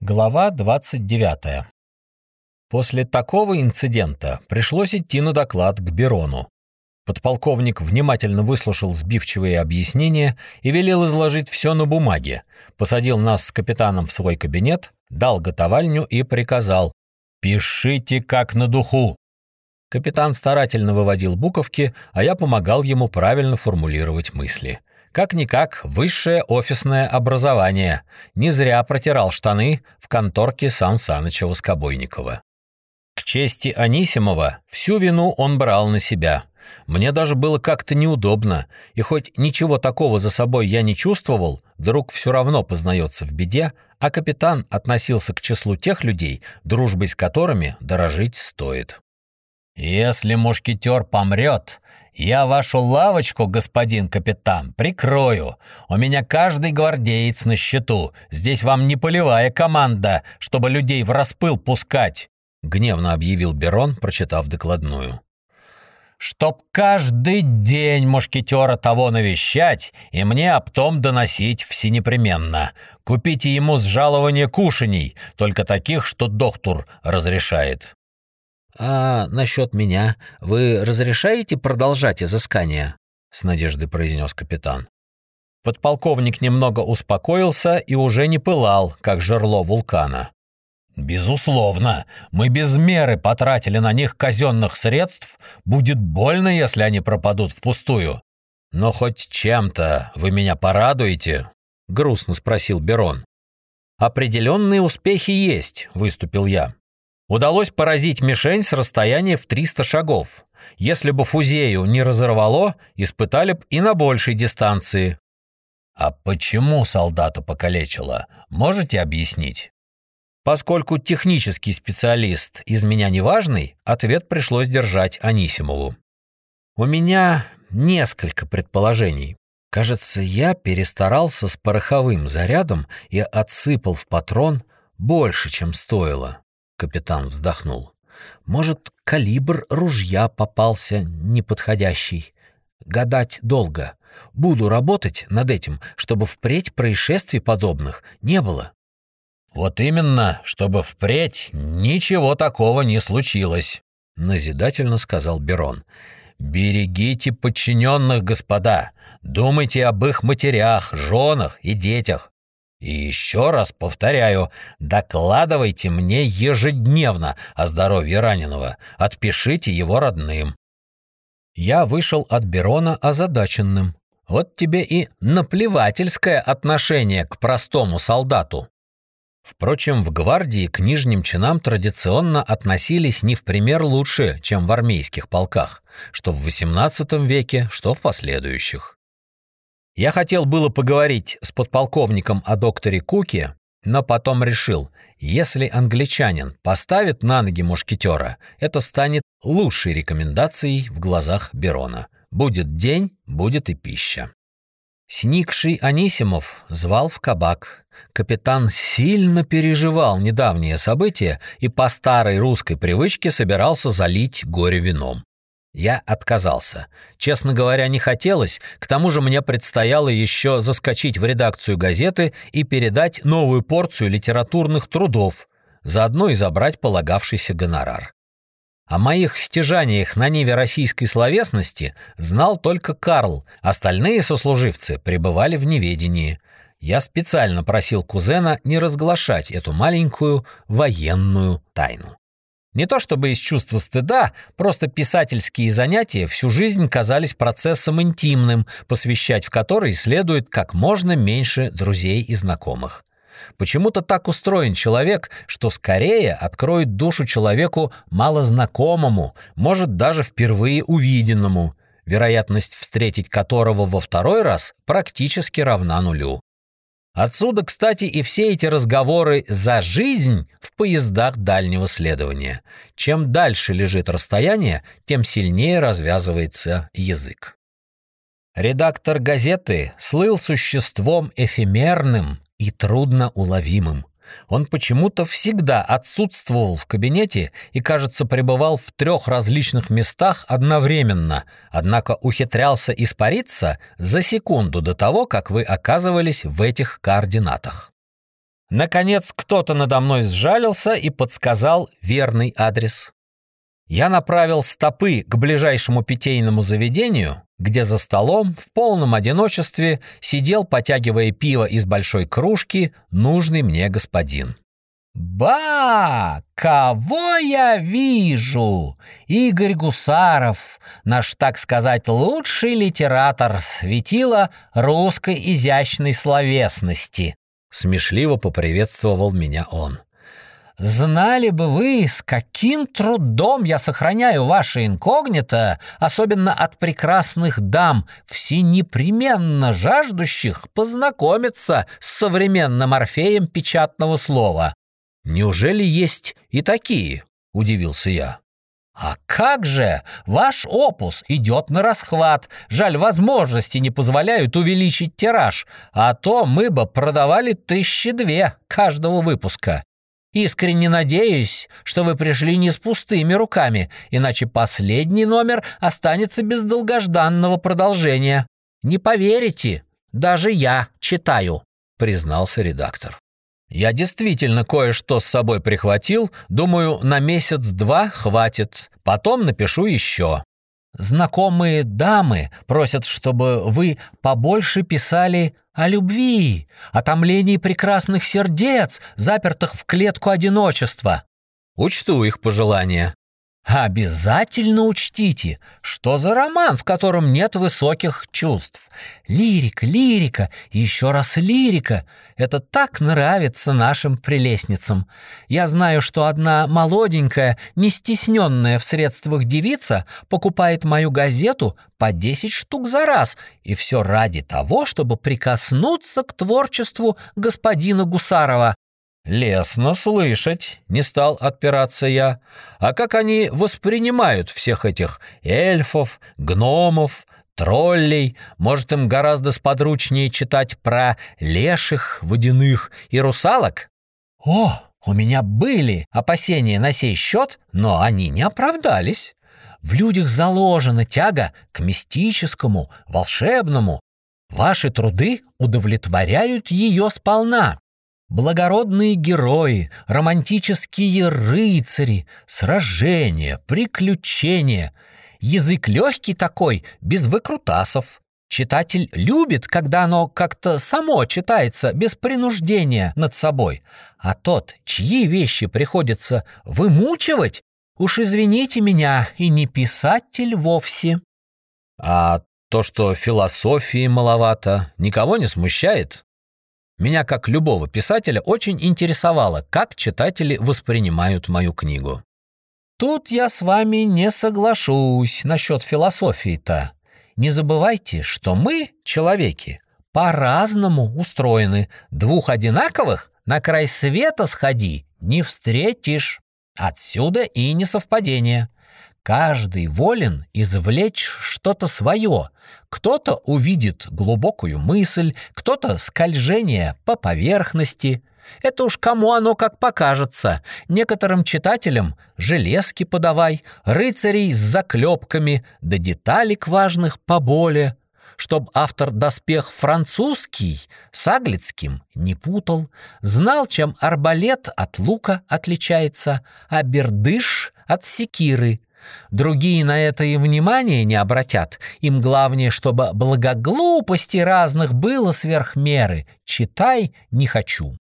Глава 29. После такого инцидента пришлось идти на доклад к Берону. Подполковник внимательно выслушал сбивчивые объяснения и велел изложить все на бумаге, посадил нас с капитаном в свой кабинет, дал готовальню и приказал «Пишите как на духу». Капитан старательно выводил буковки, а я помогал ему правильно формулировать мысли. Как-никак высшее офисное образование. Не зря протирал штаны в конторке Сан Саныча Воскобойникова. К чести Анисимова, всю вину он брал на себя. Мне даже было как-то неудобно, и хоть ничего такого за собой я не чувствовал, друг все равно познается в беде, а капитан относился к числу тех людей, дружбой с которыми дорожить стоит. «Если мушкетер помрет, я вашу лавочку, господин капитан, прикрою. У меня каждый гвардеец на счету. Здесь вам не полевая команда, чтобы людей в распыл пускать», — гневно объявил Берон, прочитав докладную. «Чтоб каждый день мушкетера того навещать и мне об том доносить всенепременно. Купите ему с жалования кушаний, только таких, что доктор разрешает». «А насчет меня вы разрешаете продолжать изыскание?» — с надеждой произнес капитан. Подполковник немного успокоился и уже не пылал, как жерло вулкана. «Безусловно, мы без меры потратили на них казенных средств. Будет больно, если они пропадут впустую. Но хоть чем-то вы меня порадуете?» — грустно спросил Берон. «Определенные успехи есть», — выступил я. Удалось поразить мишень с расстояния в 300 шагов. Если бы фузею не разорвало, испытали б и на большей дистанции. А почему солдата покалечило, можете объяснить? Поскольку технический специалист из меня неважный, ответ пришлось держать Анисимову. У меня несколько предположений. Кажется, я перестарался с пороховым зарядом и отсыпал в патрон больше, чем стоило. Капитан вздохнул. Может, калибр ружья попался неподходящий. Гадать долго. Буду работать над этим, чтобы впредь происшествий подобных не было. Вот именно, чтобы впредь ничего такого не случилось, назидательно сказал Берон. Берегите подчиненных, господа. Думайте об их матерях, женах и детях. И еще раз повторяю, докладывайте мне ежедневно о здоровье раненого, отпишите его родным. Я вышел от Берона озадаченным. Вот тебе и наплевательское отношение к простому солдату. Впрочем, в гвардии к нижним чинам традиционно относились не в пример лучше, чем в армейских полках, что в XVIII веке, что в последующих. Я хотел было поговорить с подполковником о докторе Куке, но потом решил, если англичанин поставит на ноги мушкетера, это станет лучшей рекомендацией в глазах Берона. Будет день, будет и пища. Сникший Анисимов звал в кабак. Капитан сильно переживал недавнее событие и по старой русской привычке собирался залить горе вином. Я отказался. Честно говоря, не хотелось, к тому же мне предстояло еще заскочить в редакцию газеты и передать новую порцию литературных трудов, заодно и забрать полагавшийся гонорар. О моих стяжаниях на ниве российской словесности знал только Карл, остальные сослуживцы пребывали в неведении. Я специально просил кузена не разглашать эту маленькую военную тайну. Не то чтобы из чувства стыда, просто писательские занятия всю жизнь казались процессом интимным, посвящать в который следует как можно меньше друзей и знакомых. Почему-то так устроен человек, что скорее откроет душу человеку малознакомому, может даже впервые увиденному, вероятность встретить которого во второй раз практически равна нулю. Отсюда, кстати, и все эти разговоры за жизнь в поездах дальнего следования. Чем дальше лежит расстояние, тем сильнее развязывается язык. Редактор газеты слыл существом эфемерным и трудноуловимым. Он почему-то всегда отсутствовал в кабинете и, кажется, пребывал в трех различных местах одновременно, однако ухитрялся испариться за секунду до того, как вы оказывались в этих координатах. Наконец кто-то надо мной сжалился и подсказал верный адрес. Я направил стопы к ближайшему питейному заведению, где за столом в полном одиночестве сидел, потягивая пиво из большой кружки, нужный мне господин. «Ба! Кого я вижу? Игорь Гусаров, наш, так сказать, лучший литератор, светила русской изящной словесности!» Смешливо поприветствовал меня он. Знали бы вы, с каким трудом я сохраняю ваше инкогнито, особенно от прекрасных дам, все непременно жаждущих познакомиться с современным орфеем печатного слова. Неужели есть и такие? Удивился я. А как же? Ваш опус идет на расхват. Жаль, возможности не позволяют увеличить тираж, а то мы бы продавали тысячи две каждого выпуска. Искренне надеюсь, что вы пришли не с пустыми руками, иначе последний номер останется без долгожданного продолжения. Не поверите, даже я читаю, признался редактор. Я действительно кое-что с собой прихватил, думаю, на месяц-два хватит, потом напишу еще. Знакомые дамы просят, чтобы вы побольше писали о любви, о томлении прекрасных сердец, запертых в клетку одиночества. Учту их пожелания. Обязательно учтите, что за роман, в котором нет высоких чувств. Лирика, лирика, еще раз лирика. Это так нравится нашим прелестницам. Я знаю, что одна молоденькая, не стесненная в средствах девица покупает мою газету по 10 штук за раз, и все ради того, чтобы прикоснуться к творчеству господина Гусарова. «Лесно слышать», — не стал отпираться я. «А как они воспринимают всех этих эльфов, гномов, троллей? Может, им гораздо сподручнее читать про леших, водяных и русалок?» «О, у меня были опасения на сей счет, но они не оправдались. В людях заложена тяга к мистическому, волшебному. Ваши труды удовлетворяют ее сполна. Благородные герои, романтические рыцари, сражения, приключения. Язык легкий такой, без выкрутасов. Читатель любит, когда оно как-то само читается, без принуждения над собой. А тот, чьи вещи приходится вымучивать, уж извините меня, и не писатель вовсе. А то, что философии маловато, никого не смущает? Меня, как любого писателя, очень интересовало, как читатели воспринимают мою книгу. Тут я с вами не соглашусь насчет философии-то. Не забывайте, что мы, человеки, по-разному устроены. Двух одинаковых на край света сходи не встретишь. Отсюда и несовпадение. Каждый волен извлечь что-то свое. Кто-то увидит глубокую мысль, кто-то скольжение по поверхности. Это уж кому оно как покажется. Некоторым читателям железки подавай, рыцарей с заклепками, да деталек важных поболе чтоб автор доспех французский с аглицким не путал, знал, чем арбалет от лука отличается, а бердыш от секиры, Другие на это и внимания не обратят. Им главное, чтобы благоглупости разных было сверх меры. Читай не хочу.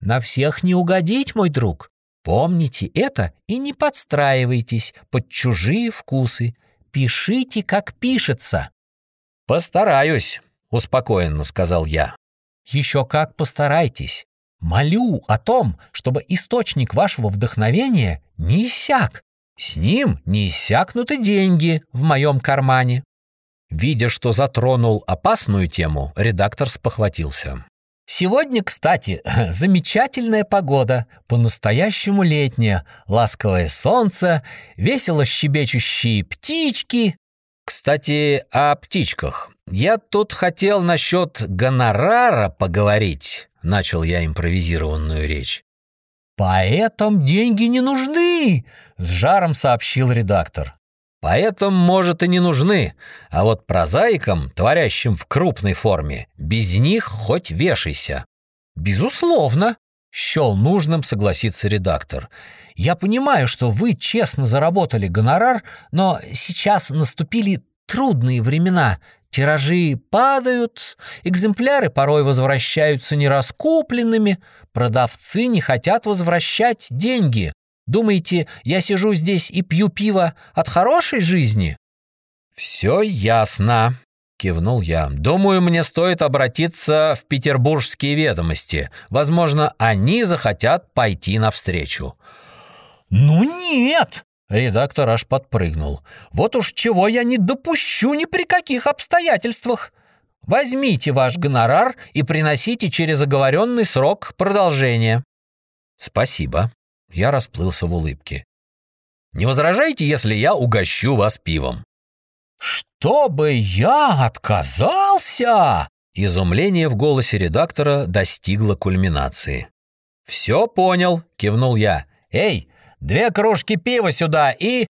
На всех не угодить, мой друг. Помните это и не подстраивайтесь под чужие вкусы. Пишите, как пишется. «Постараюсь», — успокоенно сказал я. «Еще как постарайтесь. Молю о том, чтобы источник вашего вдохновения не иссяк, с ним не иссякнут и деньги в моем кармане. Видя, что затронул опасную тему, редактор спохватился. Сегодня, кстати, замечательная погода, по-настоящему летняя, ласковое солнце, весело щебечущие птички. Кстати, о птичках. Я тут хотел насчет гонорара поговорить, начал я импровизированную речь. «Поэтам деньги не нужны!» — с жаром сообщил редактор. «Поэтам, может, и не нужны, а вот прозаикам, творящим в крупной форме, без них хоть вешайся». «Безусловно!» Щел нужным согласиться редактор. «Я понимаю, что вы честно заработали гонорар, но сейчас наступили трудные времена. Тиражи падают, экземпляры порой возвращаются нераскупленными, продавцы не хотят возвращать деньги. Думаете, я сижу здесь и пью пиво от хорошей жизни?» «Все ясно», кивнул я. Думаю, мне стоит обратиться в петербургские ведомости. Возможно, они захотят пойти навстречу. Ну нет, редактор аж подпрыгнул. Вот уж чего я не допущу ни при каких обстоятельствах. Возьмите ваш гонорар и приносите через оговоренный срок продолжение. Спасибо. Я расплылся в улыбке. Не возражаете, если я угощу вас пивом? «Чтобы я отказался?» Изумление в голосе редактора достигло кульминации. «Все понял», — кивнул я. «Эй, две кружки пива сюда и...»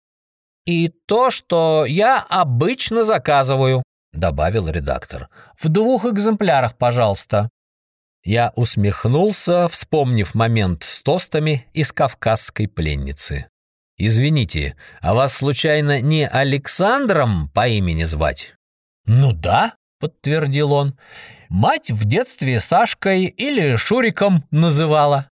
«И то, что я обычно заказываю», — добавил редактор. «В двух экземплярах, пожалуйста». Я усмехнулся, вспомнив момент с тостами из «Кавказской пленницы». «Извините, а вас случайно не Александром по имени звать?» «Ну да», — подтвердил он. «Мать в детстве Сашкой или Шуриком называла».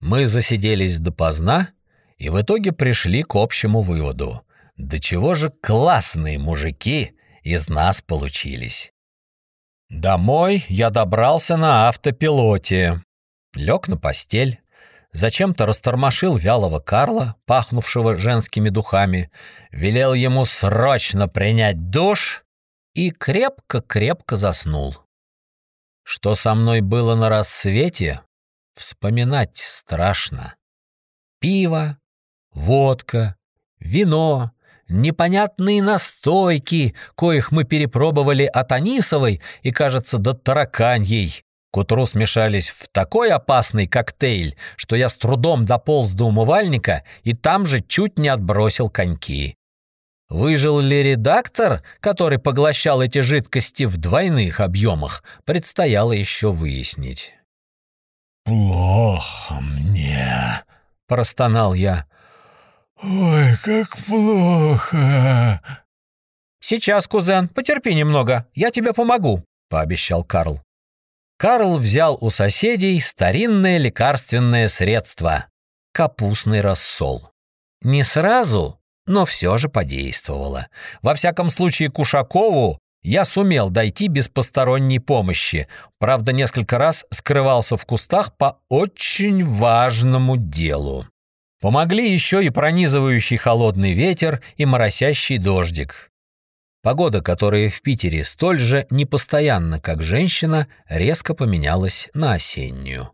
Мы засиделись допоздна и в итоге пришли к общему выводу. Да чего же классные мужики из нас получились. Домой я добрался на автопилоте. Лег на постель, зачем-то растормошил вялого Карла, пахнувшего женскими духами, велел ему срочно принять душ и крепко-крепко заснул. Что со мной было на рассвете, вспоминать страшно. Пиво, водка, вино, непонятные настойки, коих мы перепробовали от Анисовой и, кажется, до тараканьей, к утру смешались в такой опасный коктейль, что я с трудом дополз до умывальника и там же чуть не отбросил коньки. Выжил ли редактор, который поглощал эти жидкости в двойных объемах, предстояло еще выяснить. «Плохо мне», — простонал я. «Ой, как плохо!» «Сейчас, кузен, потерпи немного, я тебе помогу», — пообещал Карл. Карл взял у соседей старинное лекарственное средство – капустный рассол. Не сразу, но все же подействовало. Во всяком случае, Кушакову я сумел дойти без посторонней помощи, правда, несколько раз скрывался в кустах по очень важному делу. Помогли еще и пронизывающий холодный ветер и моросящий дождик. Погода, которая в Питере столь же непостоянна, как женщина, резко поменялась на осеннюю.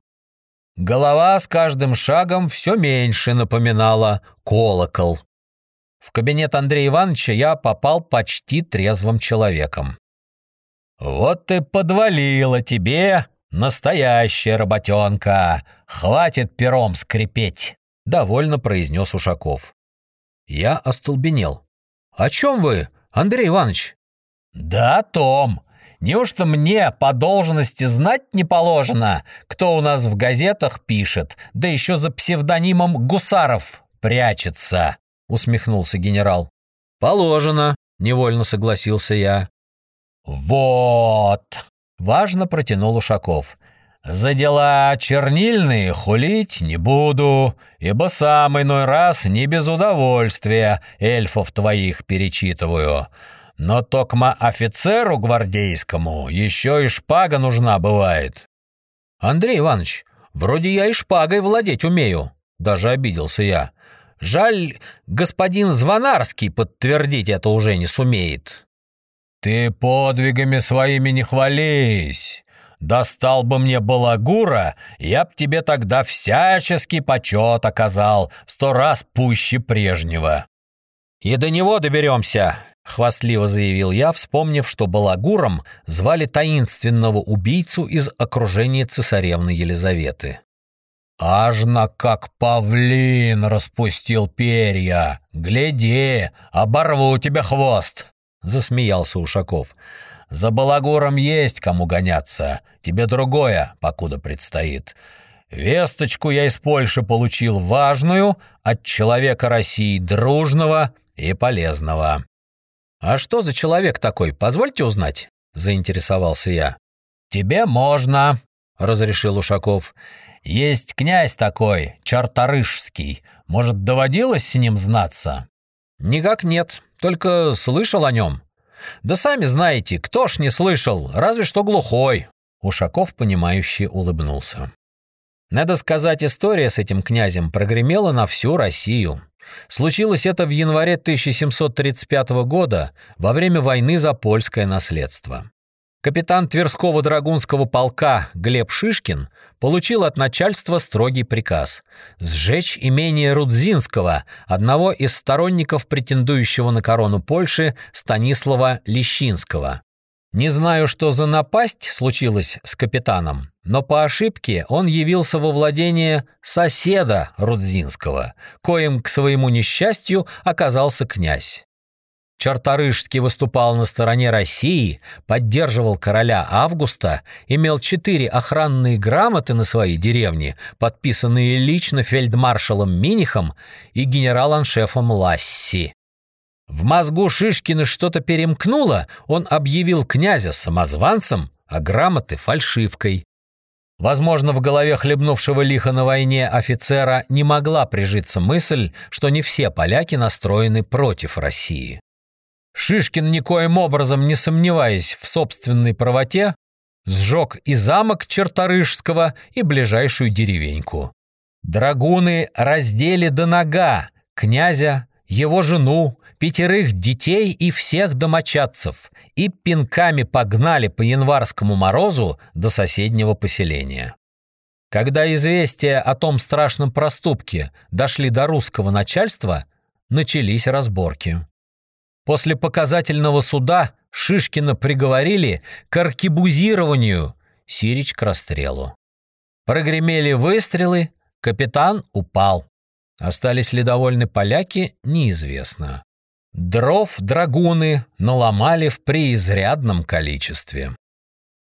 Голова с каждым шагом все меньше напоминала колокол. В кабинет Андрея Ивановича я попал почти трезвым человеком. «Вот ты подвалила тебе, настоящая работенка! Хватит пером скрипеть!» — довольно произнес Ушаков. Я остолбенел. «О чем вы? Андрей Иванович. Да, Том. Неужто мне по должности знать не положено, кто у нас в газетах пишет, да еще за псевдонимом Гусаров прячется? Усмехнулся генерал. Положено, невольно согласился я. Вот. Важно протянул Ушаков. За дела чернильные хулить не буду, ибо сам иной раз не без удовольствия эльфов твоих перечитываю. Но токма офицеру гвардейскому еще и шпага нужна бывает. Андрей Иванович, вроде я и шпагой владеть умею, даже обиделся я. Жаль, господин Звонарский подтвердить это уже не сумеет. Ты подвигами своими не хвались. Достал бы мне балагура, я б тебе тогда всяческий почет оказал, в сто раз пуще прежнего». «И до него доберемся», — хвастливо заявил я, вспомнив, что балагуром звали таинственного убийцу из окружения цесаревны Елизаветы. «Ажно как павлин распустил перья! Гляди, оборву тебе хвост!» — засмеялся Ушаков. За балагуром есть кому гоняться, тебе другое, покуда предстоит. Весточку я из Польши получил важную, от человека России дружного и полезного. «А что за человек такой, позвольте узнать?» – заинтересовался я. «Тебе можно», – разрешил Ушаков. «Есть князь такой, Чарторышский. Может, доводилось с ним знаться?» «Никак нет, только слышал о нем». «Да сами знаете, кто ж не слышал, разве что глухой». Ушаков, понимающе улыбнулся. Надо сказать, история с этим князем прогремела на всю Россию. Случилось это в январе 1735 года, во время войны за польское наследство. Капитан Тверского драгунского полка Глеб Шишкин получил от начальства строгий приказ – сжечь имение Рудзинского, одного из сторонников претендующего на корону Польши Станислава Лещинского. Не знаю, что за напасть случилась с капитаном, но по ошибке он явился во владение соседа Рудзинского, коим к своему несчастью оказался князь. Чарторышский выступал на стороне России, поддерживал короля Августа, имел четыре охранные грамоты на своей деревне, подписанные лично фельдмаршалом Минихом и генерал-аншефом Ласси. В мозгу Шишкина что-то перемкнуло, он объявил князя самозванцем, а грамоты фальшивкой. Возможно, в голове хлебнувшего лиха на войне офицера не могла прижиться мысль, что не все поляки настроены против России. Шишкин, никоим образом не сомневаясь в собственной правоте, сжег и замок Черторышского, и ближайшую деревеньку. Драгуны раздели до нога князя, его жену, пятерых детей и всех домочадцев и пинками погнали по январскому морозу до соседнего поселения. Когда известия о том страшном проступке дошли до русского начальства, начались разборки. После показательного суда Шишкина приговорили к аркебузированию, Сирич к расстрелу. Прогремели выстрелы, капитан упал. Остались ли довольны поляки, неизвестно. Дров драгуны наломали в преизрядном количестве.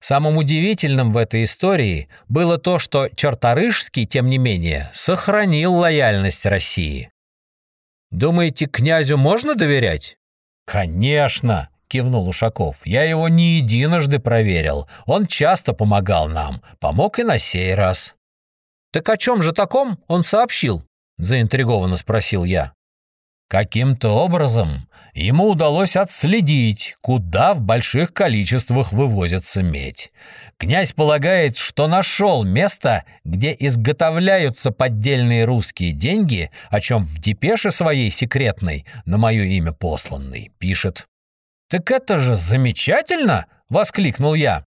Самым удивительным в этой истории было то, что Чарторышский, тем не менее, сохранил лояльность России. Думаете, князю можно доверять? Конечно, кивнул Ушаков. Я его не единожды проверил. Он часто помогал нам, помог и на сей раз. Так о чем же таком он сообщил? заинтригованно спросил я. Каким-то образом ему удалось отследить, куда в больших количествах вывозится медь. Князь полагает, что нашел место, где изготовляются поддельные русские деньги, о чем в депеше своей секретной, на мое имя посланной, пишет. «Так это же замечательно!» — воскликнул я.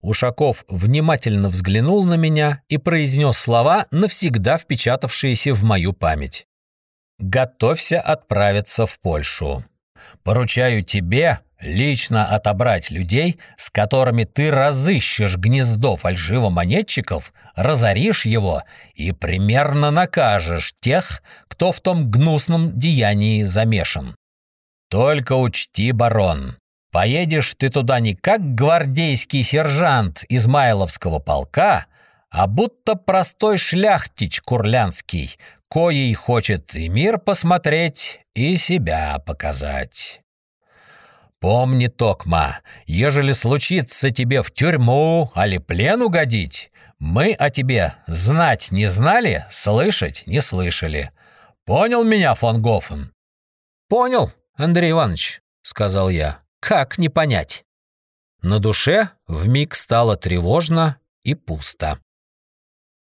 Ушаков внимательно взглянул на меня и произнес слова, навсегда впечатавшиеся в мою память готовься отправиться в Польшу. Поручаю тебе лично отобрать людей, с которыми ты разыщешь гнездо фальшивомонетчиков, разоришь его и примерно накажешь тех, кто в том гнусном деянии замешан. Только учти, барон, поедешь ты туда не как гвардейский сержант Измайловского полка, а будто простой шляхтич курлянский, коей хочет и мир посмотреть, и себя показать. Помни, Токма, ежели случится тебе в тюрьму али плен угодить, мы о тебе знать не знали, слышать не слышали. Понял меня, фон Гофен? Понял, Андрей Иванович, сказал я. Как не понять? На душе вмиг стало тревожно и пусто.